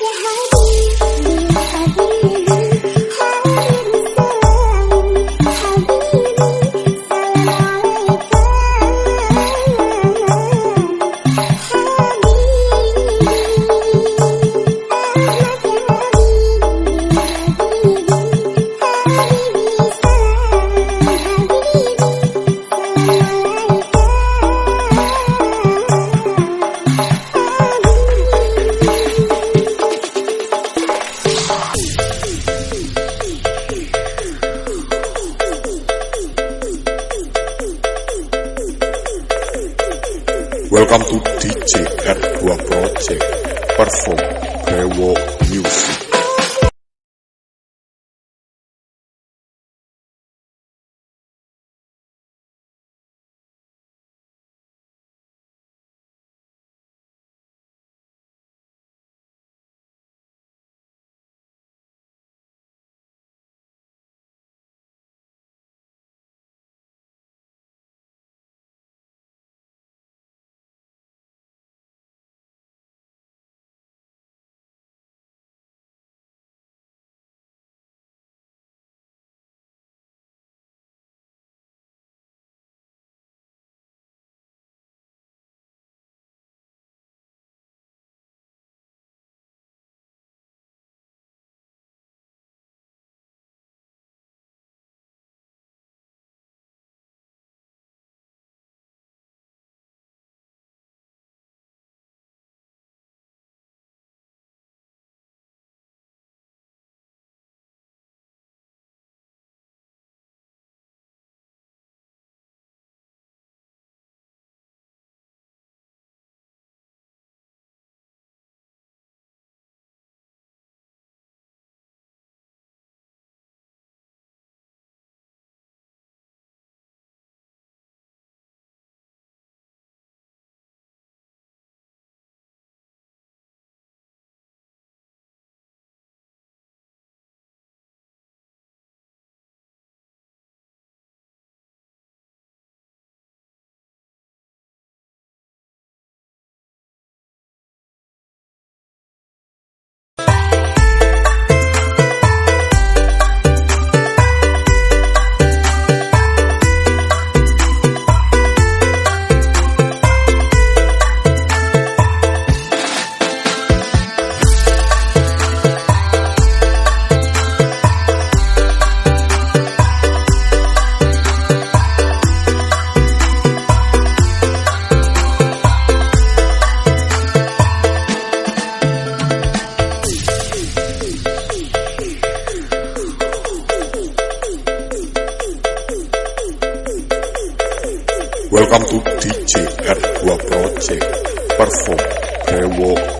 what happened. Welcome to DJ R2 Project. Perform Brewo Music Welcome to DJ R2 Project. Perform Brewo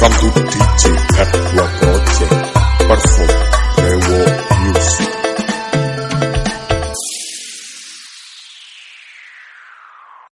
Welcome to DJ